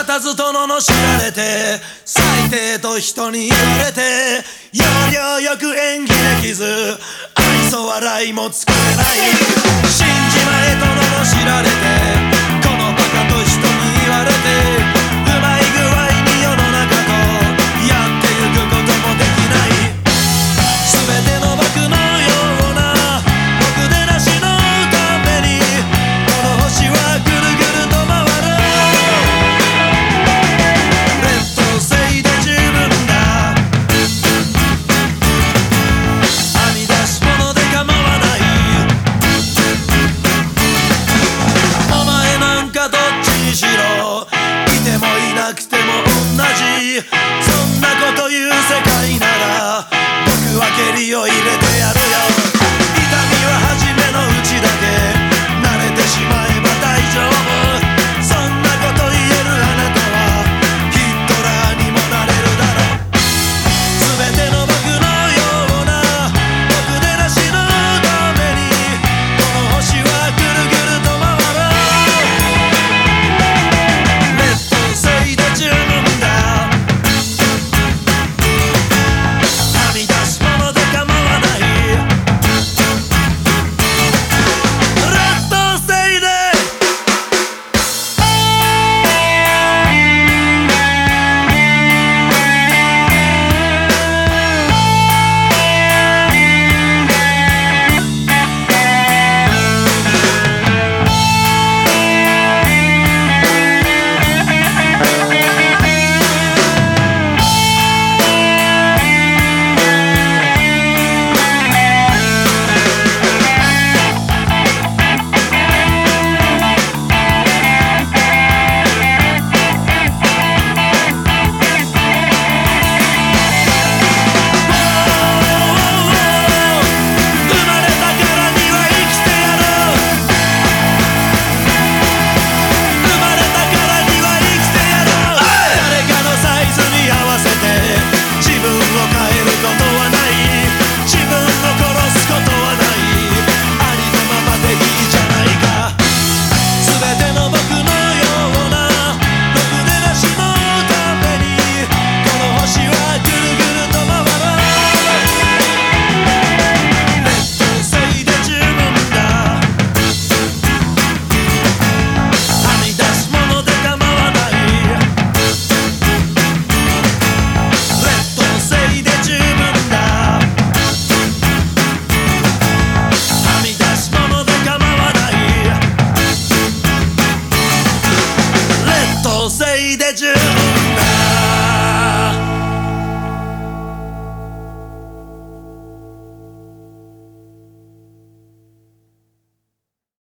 立たずとののられて最低と人に言われて要領よく演技できず愛想笑いも作れない。死んじまえとののられて分けりを入れてやるよ that you